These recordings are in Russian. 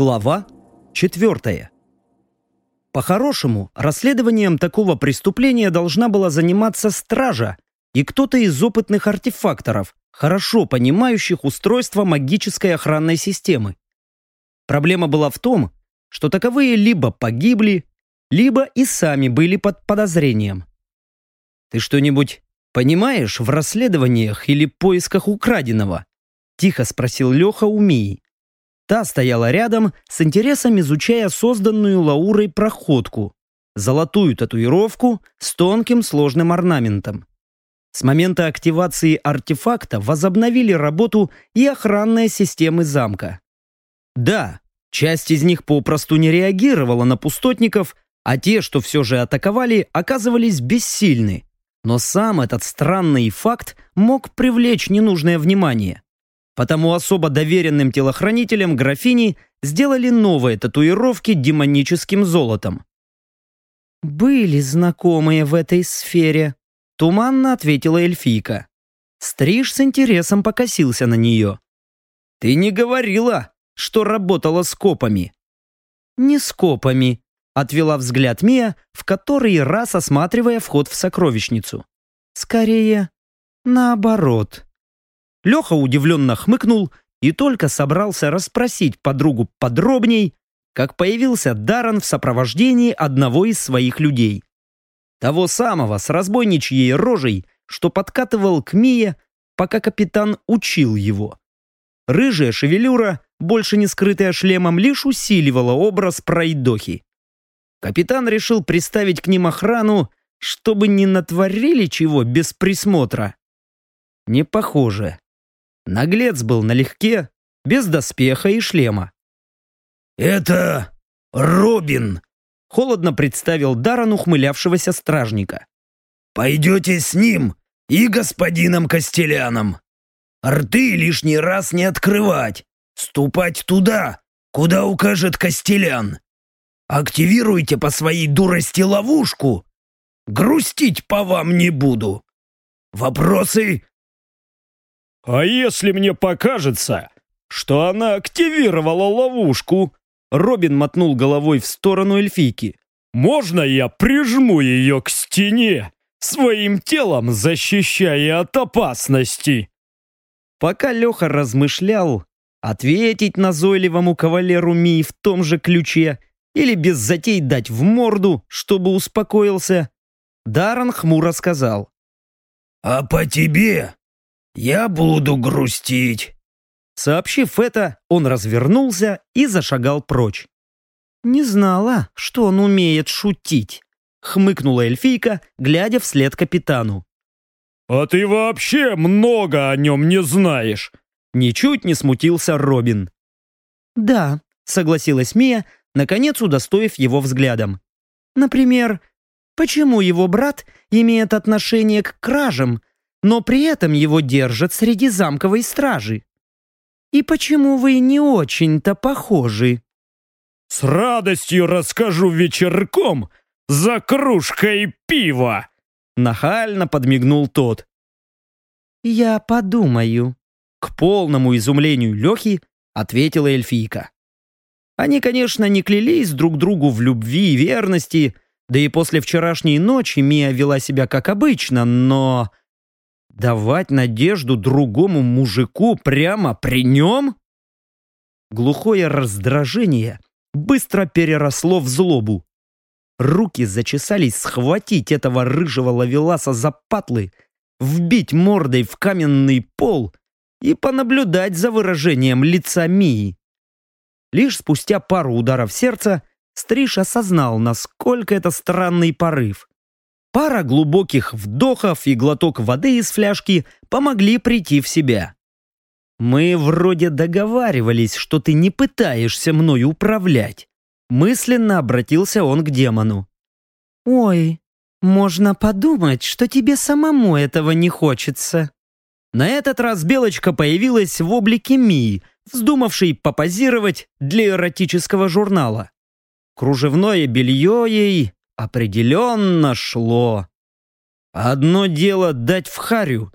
Глава 4. По-хорошему, расследованием такого преступления должна была заниматься стража и кто-то из опытных артефакторов, хорошо понимающих устройство магической охранной системы. Проблема была в том, что таковые либо погибли, либо и сами были под подозрением. «Ты что-нибудь понимаешь в расследованиях или поисках украденного?» Тихо спросил Леха у Мии. Та стояла рядом, с интересом изучая созданную Лаурой проходку, золотую татуировку с тонким сложным орнаментом. С момента активации артефакта возобновили работу и охранные системы замка. Да, часть из них попросту не реагировала на пустотников, а те, что все же атаковали, оказывались бессильны. Но сам этот странный факт мог привлечь ненужное внимание. Потому особо доверенным телохранителям графини сделали новые татуировки демоническим золотом. «Были знакомые в этой сфере», — туманно ответила эльфийка. Стриж с интересом покосился на нее. «Ты не говорила, что работала с копами?» «Не с копами», — отвела взгляд Мия, в который раз осматривая вход в сокровищницу. «Скорее, наоборот». Леха удивленно хмыкнул и только собрался расспросить подругу подробней, как появился Даран в сопровождении одного из своих людей. Того самого с разбойничьей рожей, что подкатывал к Мие, пока капитан учил его. Рыжая шевелюра, больше не скрытая шлемом, лишь усиливала образ пройдохи. Капитан решил приставить к ним охрану, чтобы не натворили чего без присмотра. Не похоже. Наглец был налегке, без доспеха и шлема. «Это Робин», — холодно представил Даран ухмылявшегося стражника. «Пойдете с ним и господином Костеляном. Рты лишний раз не открывать, ступать туда, куда укажет Костелян. Активируйте по своей дурости ловушку. Грустить по вам не буду. Вопросы «А если мне покажется, что она активировала ловушку?» Робин мотнул головой в сторону эльфийки. «Можно я прижму ее к стене, своим телом защищая от опасности?» Пока Леха размышлял, ответить назойливому кавалеру Ми в том же ключе или без затей дать в морду, чтобы успокоился, Даран хмуро сказал. «А по тебе «Я буду грустить». Сообщив это, он развернулся и зашагал прочь. «Не знала, что он умеет шутить», — хмыкнула эльфийка, глядя вслед капитану. «А ты вообще много о нем не знаешь!» Ничуть не смутился Робин. «Да», — согласилась Мия, наконец удостоив его взглядом. «Например, почему его брат имеет отношение к кражам, но при этом его держат среди замковой стражи. И почему вы не очень-то похожи?» «С радостью расскажу вечерком за кружкой пива!» Нахально подмигнул тот. «Я подумаю», — к полному изумлению Лехи ответила эльфийка. Они, конечно, не клялись друг другу в любви и верности, да и после вчерашней ночи Мия вела себя как обычно, но Давать надежду другому мужику прямо при нем? Глухое раздражение быстро переросло в злобу. Руки зачесались схватить этого рыжего лавеласа за патлы, вбить мордой в каменный пол и понаблюдать за выражением лица Мии. Лишь спустя пару ударов сердца Стриж осознал, насколько это странный порыв. Пара глубоких вдохов и глоток воды из фляжки помогли прийти в себя. «Мы вроде договаривались, что ты не пытаешься мной управлять», мысленно обратился он к демону. «Ой, можно подумать, что тебе самому этого не хочется». На этот раз Белочка появилась в облике Мии, вздумавшей попозировать для эротического журнала. Кружевное белье ей определенно шло. Одно дело дать в харю,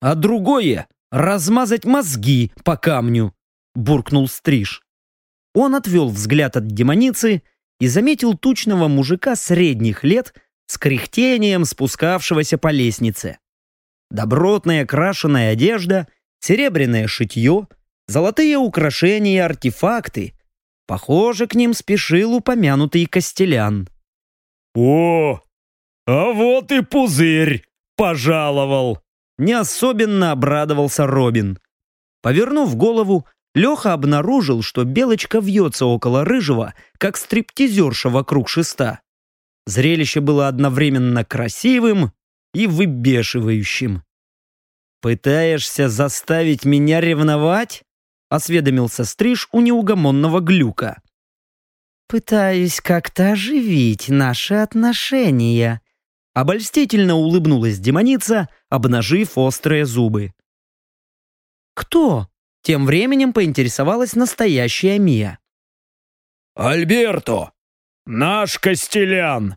а другое — размазать мозги по камню, буркнул Стриж. Он отвел взгляд от демоницы и заметил тучного мужика средних лет с кряхтением спускавшегося по лестнице. Добротная крашеная одежда, серебряное шитье, золотые украшения и артефакты. Похоже, к ним спешил упомянутый Костелян. «О, а вот и пузырь пожаловал!» Не особенно обрадовался Робин. Повернув голову, Леха обнаружил, что Белочка вьется около Рыжего, как стриптизерша вокруг шеста. Зрелище было одновременно красивым и выбешивающим. «Пытаешься заставить меня ревновать?» — осведомился Стриж у неугомонного глюка. «Пытаюсь как-то оживить наши отношения», — обольстительно улыбнулась демоница, обнажив острые зубы. «Кто?» — тем временем поинтересовалась настоящая Мия. «Альберто! Наш Костелян!»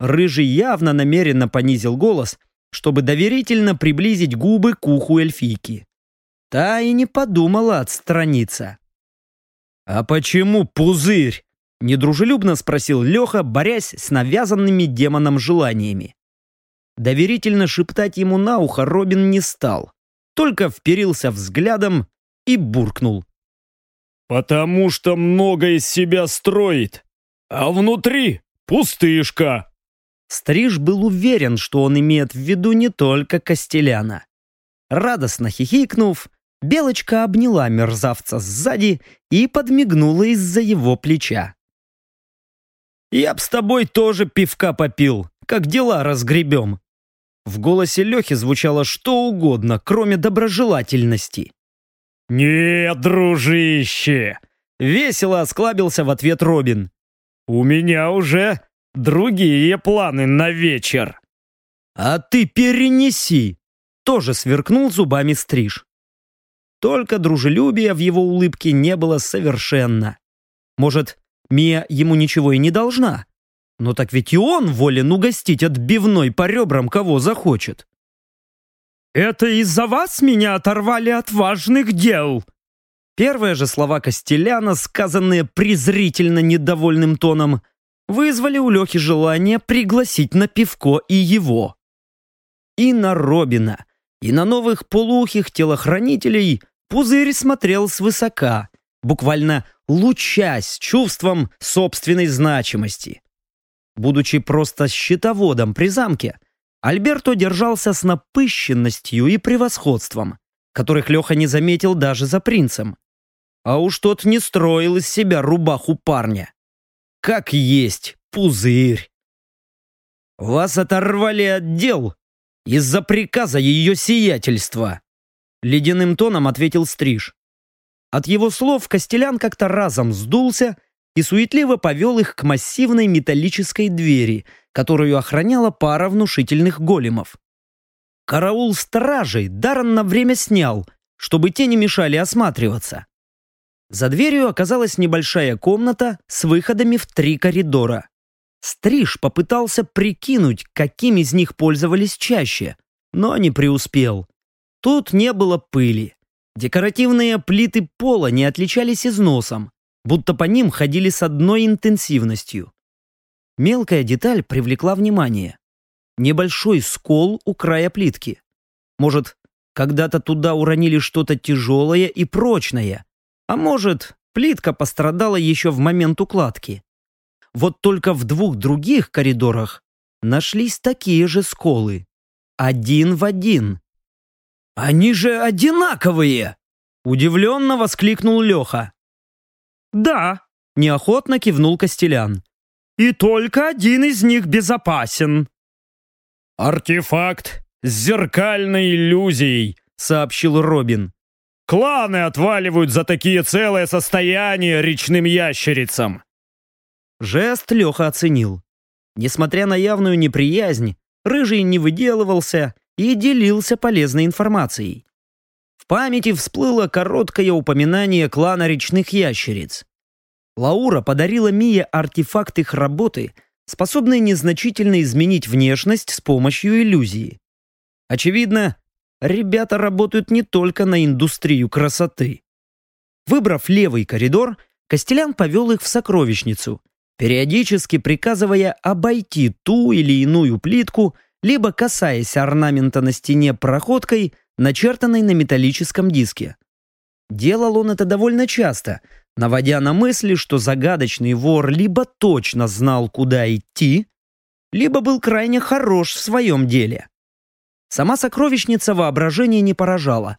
Рыжий явно намеренно понизил голос, чтобы доверительно приблизить губы к уху эльфийки. Та и не подумала отстраниться. «А почему пузырь?» — недружелюбно спросил Леха, борясь с навязанными демоном желаниями. Доверительно шептать ему на ухо Робин не стал, только вперился взглядом и буркнул. «Потому что много из себя строит, а внутри пустышка!» Стриж был уверен, что он имеет в виду не только Костеляна. Радостно хихикнув, Белочка обняла мерзавца сзади и подмигнула из-за его плеча. «Я б с тобой тоже пивка попил, как дела разгребем». В голосе Лехи звучало что угодно, кроме доброжелательности. «Нет, дружище!» Весело осклабился в ответ Робин. «У меня уже другие планы на вечер». «А ты перенеси!» Тоже сверкнул зубами стриж. Только дружелюбия в его улыбке не было совершенно. Может, Мия ему ничего и не должна? Но так ведь и он волен угостить отбивной по ребрам кого захочет. «Это из-за вас меня оторвали от важных дел!» Первые же слова Костеляна, сказанные презрительно недовольным тоном, вызвали у Лехи желание пригласить на пивко и его. И на Робина, и на новых полухих телохранителей пузырь смотрел свысока, буквально лучась чувством собственной значимости. Будучи просто счетоводом при замке, Альберто держался с напыщенностью и превосходством, которых Леха не заметил даже за принцем. А уж тот не строил из себя рубаху парня. Как есть пузырь. Вас оторвали от дел из-за приказа ее сиятельства. Ледяным тоном ответил Стриж. От его слов Костелян как-то разом сдулся и суетливо повел их к массивной металлической двери, которую охраняла пара внушительных големов. Караул стражей Даррен на время снял, чтобы те не мешали осматриваться. За дверью оказалась небольшая комната с выходами в три коридора. Стриж попытался прикинуть, каким из них пользовались чаще, но не преуспел. Тут не было пыли. Декоративные плиты пола не отличались износом, будто по ним ходили с одной интенсивностью. Мелкая деталь привлекла внимание. Небольшой скол у края плитки. Может, когда-то туда уронили что-то тяжелое и прочное, а может, плитка пострадала еще в момент укладки. Вот только в двух других коридорах нашлись такие же сколы. Один в один. «Они же одинаковые!» Удивленно воскликнул Леха. «Да», — неохотно кивнул Костелян. «И только один из них безопасен». «Артефакт с зеркальной иллюзией», — сообщил Робин. Кланы отваливают за такие целое состояние речным ящерицам. Жест Леха оценил. Несмотря на явную неприязнь, Рыжий не выделывался и делился полезной информацией. В памяти всплыло короткое упоминание клана речных ящериц. Лаура подарила Мие артефакт их работы, способный незначительно изменить внешность с помощью иллюзии. Очевидно, ребята работают не только на индустрию красоты. Выбрав левый коридор, Костелян повел их в сокровищницу, периодически приказывая обойти ту или иную плитку, либо касаясь орнамента на стене проходкой, начертанной на металлическом диске. Делал он это довольно часто, наводя на мысли, что загадочный вор либо точно знал, куда идти, либо был крайне хорош в своем деле. Сама сокровищница воображение не поражала.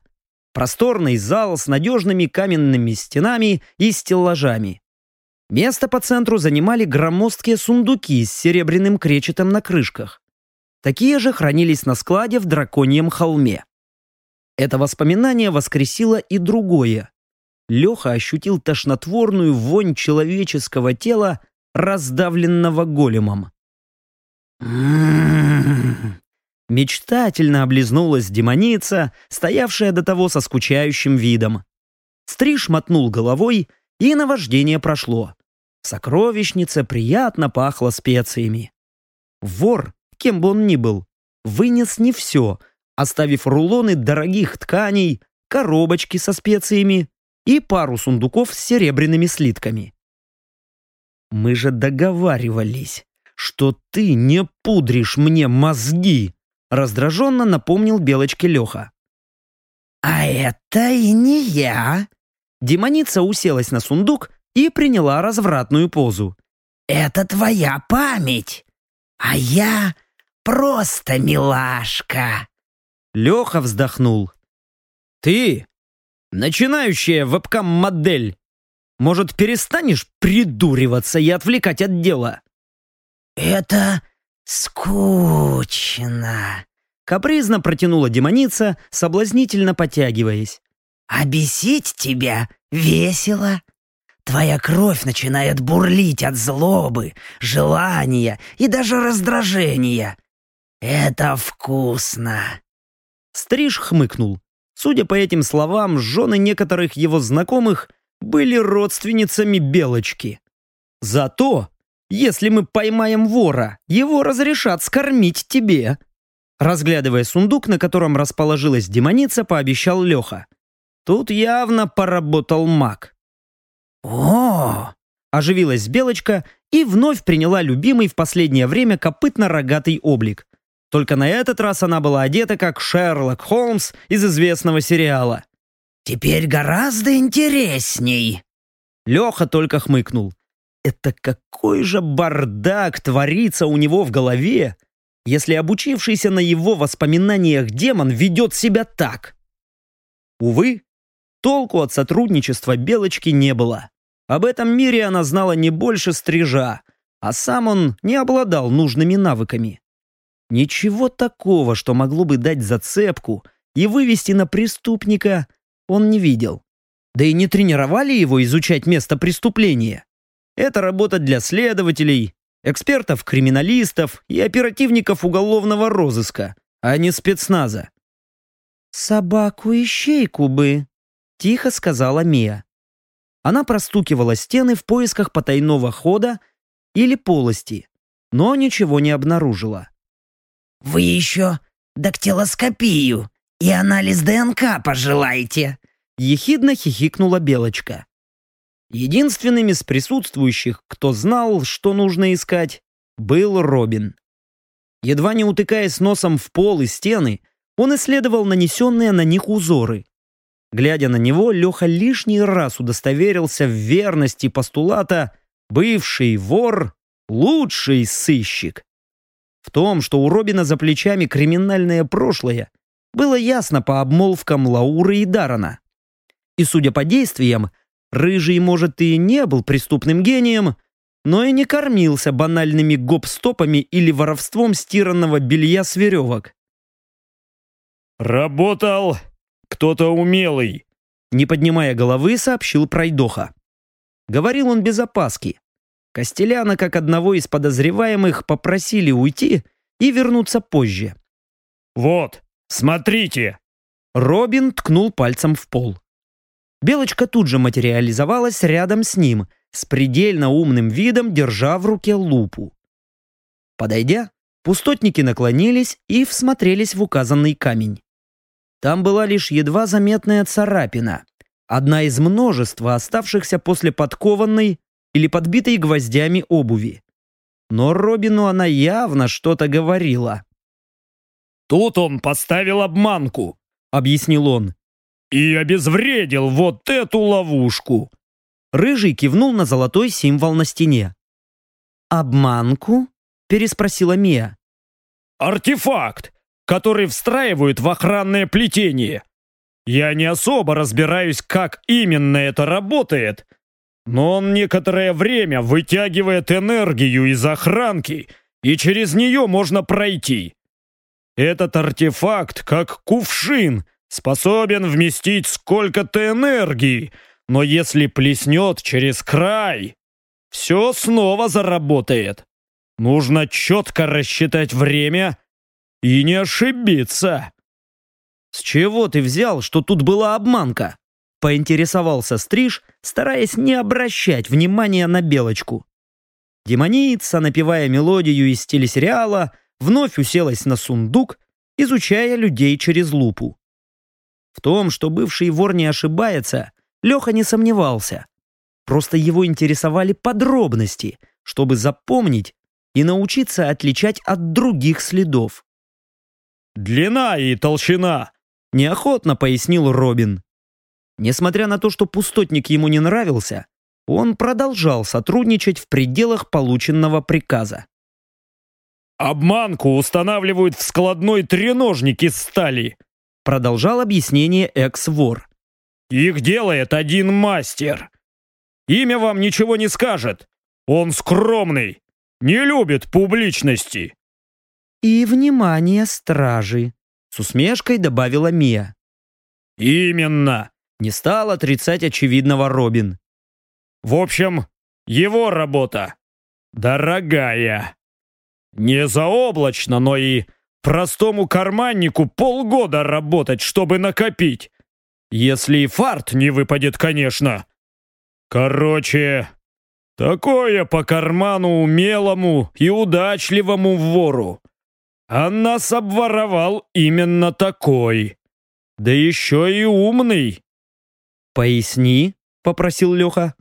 Просторный зал с надежными каменными стенами и стеллажами. Место по центру занимали громоздкие сундуки с серебряным кречетом на крышках. Такие же хранились на складе в драконьем холме. Это воспоминание воскресило и другое. Леха ощутил тошнотворную вонь человеческого тела, раздавленного големом. Мечтательно облизнулась демоница, стоявшая до того со скучающим видом. Стриж мотнул головой, и наваждение прошло. В сокровищнице приятно пахло специями. Вор, кем бы он ни был, вынес не все, оставив рулоны дорогих тканей, коробочки со специями и пару сундуков с серебряными слитками. «Мы же договаривались, что ты не пудришь мне мозги!» Раздраженно напомнил Белочке Леха. «А это и не я!» Демоница уселась на сундук и приняла развратную позу. «Это твоя память, а я просто милашка!» Леха вздохнул. «Ты, начинающая вебкам-модель, может, перестанешь придуриваться и отвлекать от дела?» «Это «Скучно!» Капризно протянула демоница, соблазнительно потягиваясь. «А бесить тебя весело. Твоя кровь начинает бурлить от злобы, желания и даже раздражения. Это вкусно!» Стриж хмыкнул. Судя по этим словам, жены некоторых его знакомых были родственницами Белочки. Зато если мы поймаем вора, его разрешат скормить тебе». Разглядывая сундук, на котором расположилась демоница, пообещал Леха. Тут явно поработал маг. «О!» – оживилась Белочка и вновь приняла любимый в последнее время копытно-рогатый облик. Только на этот раз она была одета как Шерлок Холмс из известного сериала. «Теперь гораздо интересней!» Леха только хмыкнул. Это какой же бардак творится у него в голове, если обучившийся на его воспоминаниях демон ведет себя так? Увы, толку от сотрудничества Белочки не было. Об этом мире она знала не больше стрижа, а сам он не обладал нужными навыками. Ничего такого, что могло бы дать зацепку и вывести на преступника, он не видел. Да и не тренировали его изучать место преступления. Это работа для следователей, экспертов-криминалистов и оперативников уголовного розыска, а не спецназа. «Собаку-ищейку бы», — тихо сказала Мия. Она простукивала стены в поисках потайного хода или полости, но ничего не обнаружила. «Вы еще дактилоскопию и анализ ДНК пожелаете?» Ехидно хихикнула Белочка. Единственным из присутствующих, кто знал, что нужно искать, был Робин. Едва не утыкаясь носом в пол и стены, он исследовал нанесенные на них узоры. Глядя на него, Леха лишний раз удостоверился в верности постулата «бывший вор – лучший сыщик». В том, что у Робина за плечами криминальное прошлое, было ясно по обмолвкам Лауры и Дарана. И, судя по действиям, Рыжий, может, и не был преступным гением, но и не кормился банальными гоп-стопами или воровством стиранного белья с веревок. «Работал кто-то умелый», — не поднимая головы, сообщил Пройдоха. Говорил он без опаски. Костеляна, как одного из подозреваемых, попросили уйти и вернуться позже. «Вот, смотрите!» Робин ткнул пальцем в пол. Белочка тут же материализовалась рядом с ним, с предельно умным видом, держа в руке лупу. Подойдя, пустотники наклонились и всмотрелись в указанный камень. Там была лишь едва заметная царапина, Одна из множества оставшихся после подкованной или подбитой гвоздями обуви. Но Робину она явно что-то говорила. «Тут он поставил обманку», — объяснил он. «И обезвредил вот эту ловушку». Рыжий кивнул на золотой символ на стене. «Обманку?» — переспросила Мия. «Артефакт, который встраивают в охранное плетение. Я не особо разбираюсь, как именно это работает, но он некоторое время вытягивает энергию из охранки, и через нее можно пройти. Этот артефакт, как кувшин, способен вместить сколько-то энергии, но если плеснет через край, все снова заработает. Нужно четко рассчитать время и не ошибиться. «С чего ты взял, что тут была обманка?» Поинтересовался Стриж, стараясь не обращать внимания на Белочку. Демоница, напевая мелодию из телесериала, вновь уселась на сундук, изучая людей через лупу. В том, что бывший вор не ошибается, Леха не сомневался. Просто его интересовали подробности, чтобы запомнить и научиться отличать от других следов. «Длина и толщина», — неохотно пояснил Робин. Несмотря на то, что пустотник ему не нравился, он продолжал сотрудничать в пределах полученного приказа. «Обманку устанавливают в складной треножник из стали», продолжал объяснение экс-вор. «Их делает один мастер. Имя вам ничего не скажет. Он скромный, не любит публичности». «И внимание стражи», — с усмешкой добавила Мия. «Именно!» Не стал отрицать очевидного Робин. В общем, его работа дорогая. Не заоблачно, но и простому карманнику полгода работать, чтобы накопить. Если и фарт не выпадет, конечно. Короче, такое по карману умелому и удачливому вору. А нас обворовал именно такой. Да еще и умный. «Поясни», — попросил Леха.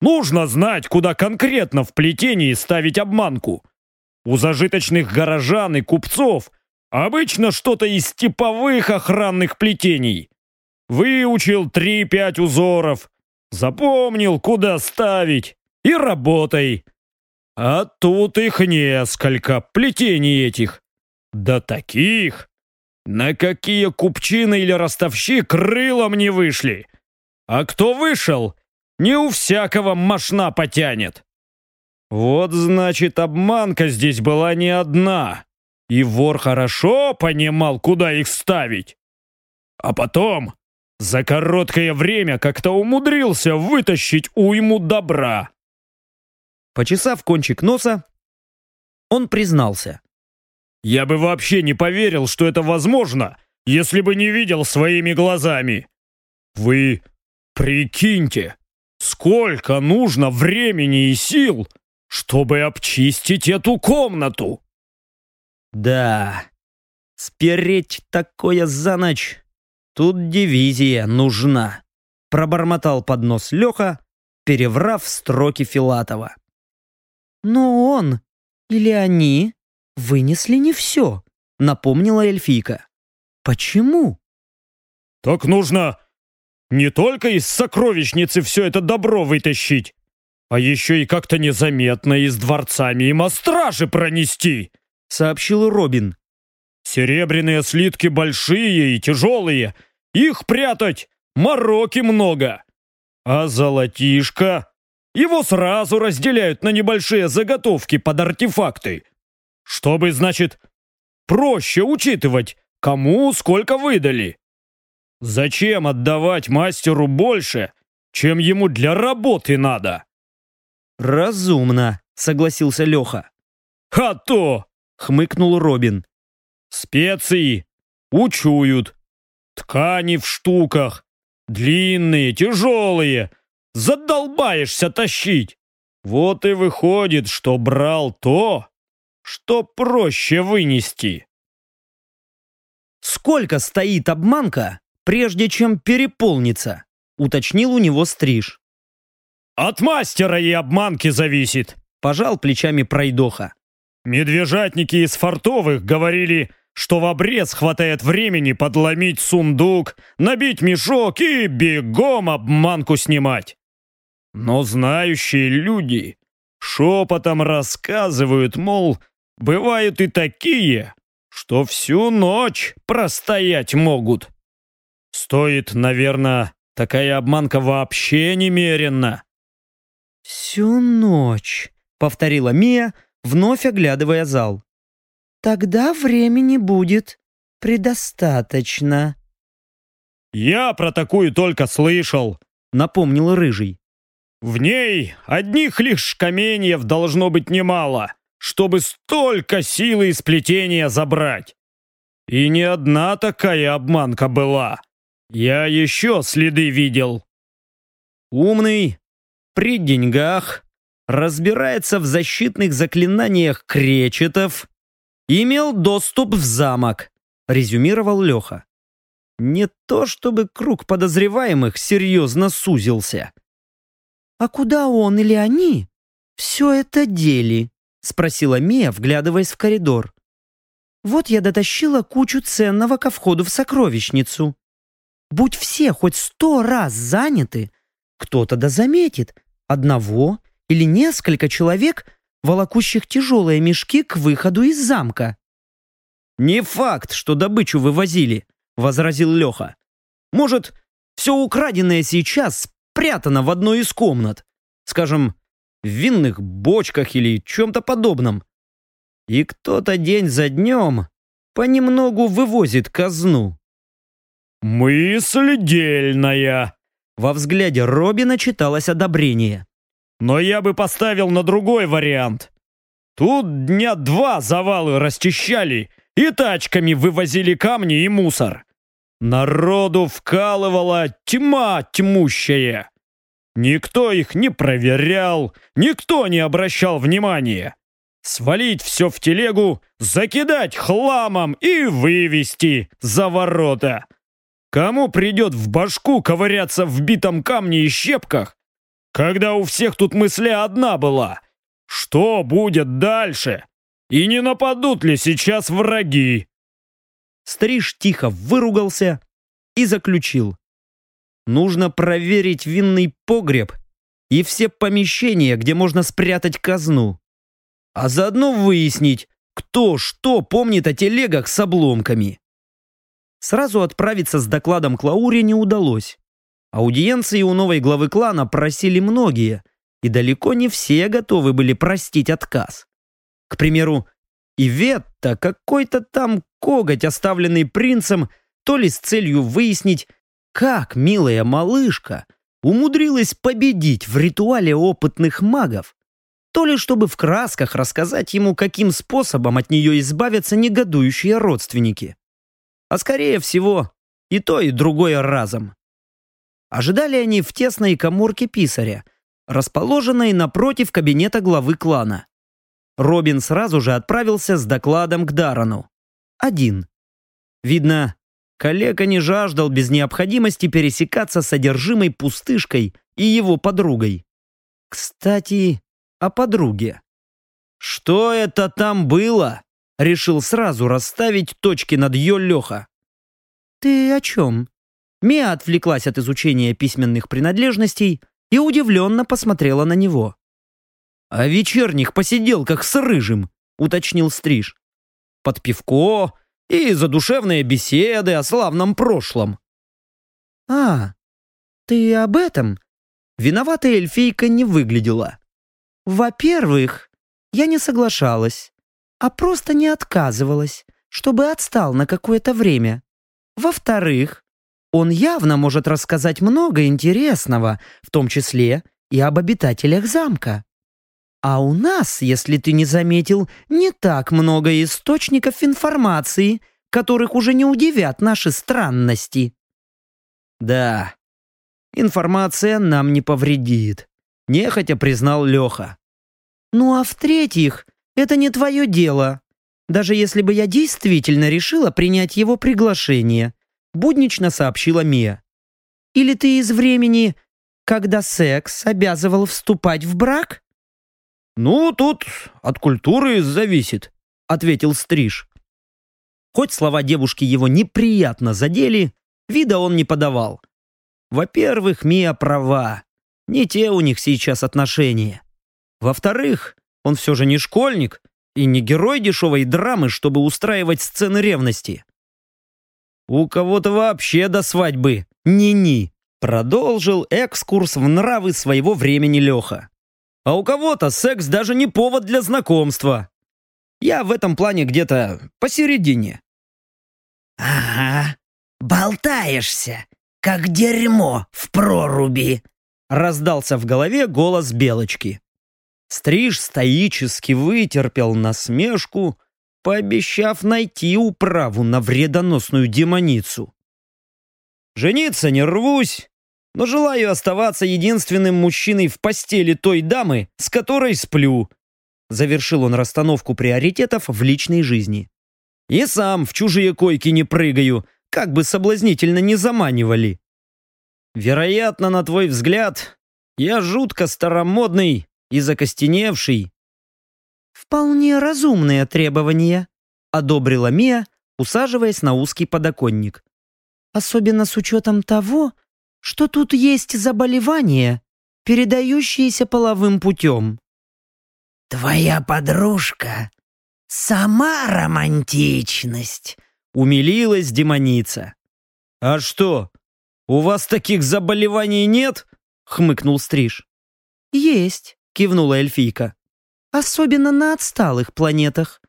«Нужно знать, куда конкретно в плетении ставить обманку. У зажиточных горожан и купцов обычно что-то из типовых охранных плетений. Выучил три-пять узоров, запомнил, куда ставить, и работай. А тут их несколько, плетений этих. Да таких, на какие купчины или ростовщи крылом не вышли. А кто вышел, не у всякого мошна потянет. Вот значит, обманка здесь была не одна. И вор хорошо понимал, куда их ставить. А потом, за короткое время, как-то умудрился вытащить уйму добра. Почесав кончик носа, он признался. «Я бы вообще не поверил, что это возможно, если бы не видел своими глазами. Вы Прикиньте, сколько нужно времени и сил, чтобы обчистить эту комнату. Да, спереть такое за ночь. Тут дивизия нужна. Пробормотал под нос Леха, переврав строки Филатова. Но он или они вынесли не все, напомнила эльфийка. Почему? Так нужно не только из сокровищницы все это добро вытащить, а еще и как-то незаметно из дворца мимо стражи пронести, сообщил Робин. Серебряные слитки большие и тяжелые, их прятать мороки много. А золотишко, его сразу разделяют на небольшие заготовки под артефакты. Чтобы, значит, проще учитывать, кому сколько выдали. Зачем отдавать мастеру больше, чем ему для работы надо? Разумно, согласился Леха. А то, хмыкнул Робин. Специи учуют. Ткани в штуках. Длинные, тяжелые. Задолбаешься тащить. Вот и выходит, что брал то, что проще вынести. Сколько стоит обманка, прежде чем переполнится?» уточнил у него стриж. От мастера и обманки зависит. Пожал плечами пройдоха. Медвежатники из фартовых говорили, что в обрез хватает времени подломить сундук, набить мешок и бегом обманку снимать. Но знающие люди шепотом рассказывают, мол, бывают и такие, что всю ночь простоять могут. Стоит, наверное, такая обманка вообще немерена. «Всю ночь», — повторила Мия, вновь оглядывая зал. «Тогда времени будет предостаточно». «Я про такую только слышал», — напомнил Рыжий. «В ней одних лишь каменьев должно быть немало, чтобы столько силы и сплетения забрать. И не одна такая обманка была. Я еще следы видел». «Умный, при деньгах, разбирается в защитных заклинаниях кречетов, имел доступ в замок, резюмировал Леха. Не то чтобы круг подозреваемых серьезно сузился. «А куда он или они все это дели?» — спросила Мия, вглядываясь в коридор. «Вот я дотащила кучу ценного ко входу в сокровищницу. Будь все хоть сто раз заняты, кто-то да заметит одного или несколько человек, волокущих тяжелые мешки к выходу из замка. «Не факт, что добычу вывозили», — возразил Леха. «Может, все украденное сейчас спрятано в одной из комнат, скажем, в винных бочках или чем-то подобном. И кто-то день за днем понемногу вывозит казну». «Мысль дельная», во взгляде Робина читалось одобрение. «Но я бы поставил на другой вариант. Тут дня два завалы расчищали и тачками вывозили камни и мусор. Народу вкалывала тьма тьмущая. Никто их не проверял, никто не обращал внимания. Свалить все в телегу, закидать хламом и вывести за ворота. Кому придет в башку ковыряться в битом камне и щепках, когда у всех тут мысля одна была? Что будет дальше? И не нападут ли сейчас враги? Стриж тихо выругался и заключил. Нужно проверить винный погреб и все помещения, где можно спрятать казну. А заодно выяснить, кто что помнит о телегах с обломками. Сразу отправиться с докладом к Лауре не удалось. Аудиенции у новой главы клана просили многие, и далеко не все готовы были простить отказ. К примеру, Иветта, какой-то там коготь, оставленный принцем, то ли с целью выяснить, как милая малышка умудрилась победить в ритуале опытных магов, то ли чтобы в красках рассказать ему, каким способом от нее избавятся негодующие родственники а скорее всего и то, и другое разом. Ожидали они в тесной коморке писаря, расположенной напротив кабинета главы клана. Робин сразу же отправился с докладом к Дарану. Один. Видно, коллега не жаждал без необходимости пересекаться с содержимой пустышкой и его подругой. Кстати, о подруге. Что это там было? Решил сразу расставить точки над «ё» Леха. «Ты о чем?» Мия отвлеклась от изучения письменных принадлежностей и удивленно посмотрела на него. «О вечерних посиделках с Рыжим», — уточнил Стриж. «Под пивко и задушевные беседы о славном прошлом». «А, ты об этом?» Виноватая эльфийка не выглядела. «Во-первых, я не соглашалась а просто не отказывалась, чтобы отстал на какое-то время. Во-вторых, он явно может рассказать много интересного, в том числе и об обитателях замка. А у нас, если ты не заметил, не так много источников информации, которых уже не удивят наши странности. Да, информация нам не повредит, нехотя признал Леха. Ну а в-третьих, это не твое дело. Даже если бы я действительно решила принять его приглашение», буднично сообщила Мия. Или ты из времени, когда секс обязывал вступать в брак?» «Ну, тут от культуры зависит», — ответил Стриж. Хоть слова девушки его неприятно задели, вида он не подавал. Во-первых, Мия права. Не те у них сейчас отношения. Во-вторых, он все же не школьник и не герой дешевой драмы, чтобы устраивать сцены ревности. У кого-то вообще до свадьбы ни-ни. Продолжил экскурс в нравы своего времени Леха. А у кого-то секс даже не повод для знакомства. Я в этом плане где-то посередине. «Ага, болтаешься, как дерьмо в проруби!» Раздался в голове голос Белочки. Стриж стоически вытерпел насмешку, пообещав найти управу на вредоносную демоницу. «Жениться не рвусь, но желаю оставаться единственным мужчиной в постели той дамы, с которой сплю», завершил он расстановку приоритетов в личной жизни. «И сам в чужие койки не прыгаю, как бы соблазнительно не заманивали. Вероятно, на твой взгляд, я жутко старомодный и закостеневший». «Вполне разумные требования», — одобрила Мия, усаживаясь на узкий подоконник. «Особенно с учетом того, что тут есть заболевания, передающиеся половым путем. «Твоя подружка — сама романтичность», — умилилась демоница. «А что, у вас таких заболеваний нет?» — хмыкнул Стриж. «Есть», — кивнула эльфийка. «Особенно на отсталых планетах.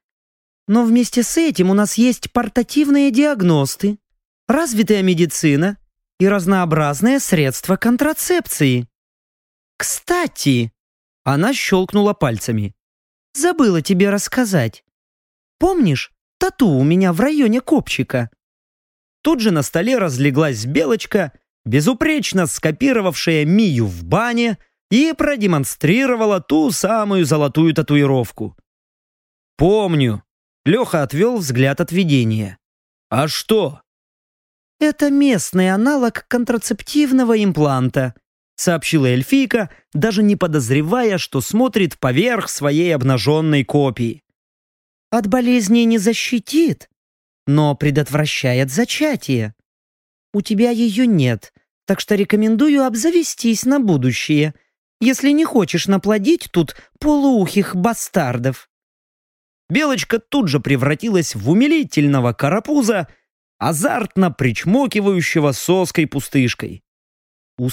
Но вместе с этим у нас есть портативные диагносты, развитая медицина и разнообразные средства контрацепции. Кстати, она щелкнула пальцами. Забыла тебе рассказать. Помнишь, тату у меня в районе копчика? Тут же на столе разлеглась белочка, безупречно скопировавшая Мию в бане и продемонстрировала ту самую золотую татуировку. «Помню». Леха отвел взгляд от видения. «А что?» «Это местный аналог контрацептивного импланта», сообщила эльфийка, даже не подозревая, что смотрит поверх своей обнаженной копии. «От болезни не защитит, но предотвращает зачатие. У тебя ее нет, так что рекомендую обзавестись на будущее, если не хочешь наплодить тут полуухих бастардов». Белочка тут же превратилась в умилительного карапуза, азартно причмокивающего соской пустышкой. У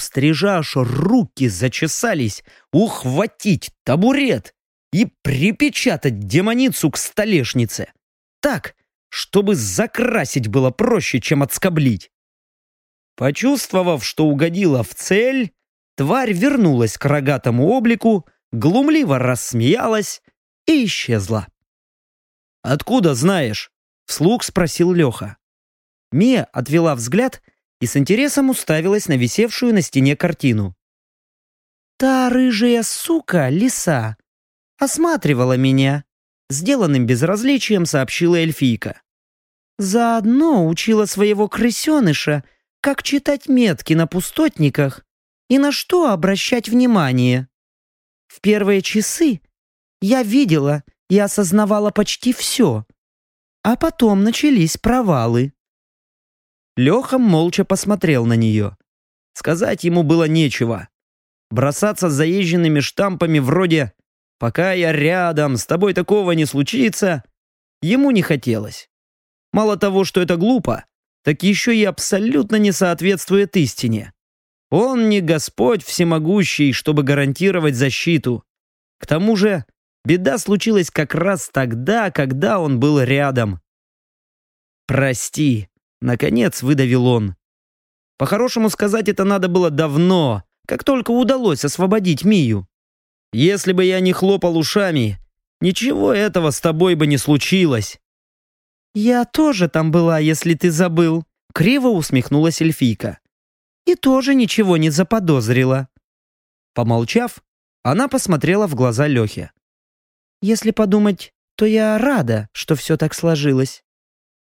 руки зачесались ухватить табурет и припечатать демоницу к столешнице. Так, чтобы закрасить было проще, чем отскоблить. Почувствовав, что угодила в цель, тварь вернулась к рогатому облику, глумливо рассмеялась и исчезла. «Откуда знаешь?» — вслух спросил Леха. Мия отвела взгляд и с интересом уставилась на висевшую на стене картину. «Та рыжая сука, лиса, осматривала меня», сделанным безразличием сообщила эльфийка. Заодно учила своего крысеныша, как читать метки на пустотниках и на что обращать внимание. В первые часы я видела и осознавала почти все, а потом начались провалы. Леха молча посмотрел на нее. Сказать ему было нечего. Бросаться с заезженными штампами вроде «пока я рядом, с тобой такого не случится» ему не хотелось. Мало того, что это глупо, так еще и абсолютно не соответствует истине. Он не Господь всемогущий, чтобы гарантировать защиту. К тому же, беда случилась как раз тогда, когда он был рядом. «Прости», Наконец выдавил он. По-хорошему сказать это надо было давно, как только удалось освободить Мию. Если бы я не хлопал ушами, ничего этого с тобой бы не случилось. Я тоже там была, если ты забыл, криво усмехнулась эльфийка. И тоже ничего не заподозрила. Помолчав, она посмотрела в глаза Лехе. Если подумать, то я рада, что все так сложилось.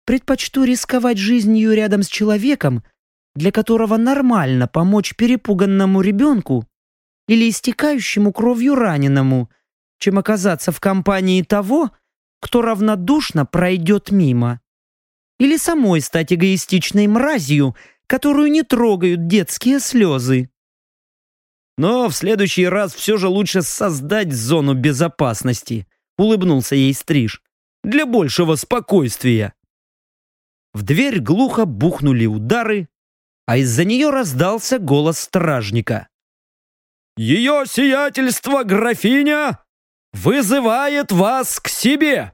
Предпочту рисковать жизнью рядом с человеком, для которого нормально помочь перепуганному ребенку или истекающему кровью раненому, чем оказаться в компании того, кто равнодушно пройдет мимо. Или самой стать эгоистичной мразью, которую не трогают детские слезы. Но в следующий раз все же лучше создать зону безопасности, улыбнулся ей Стриж, для большего спокойствия. В дверь глухо бухнули удары, а из-за нее раздался голос стражника. «Ее сиятельство, графиня, вызывает вас к себе!»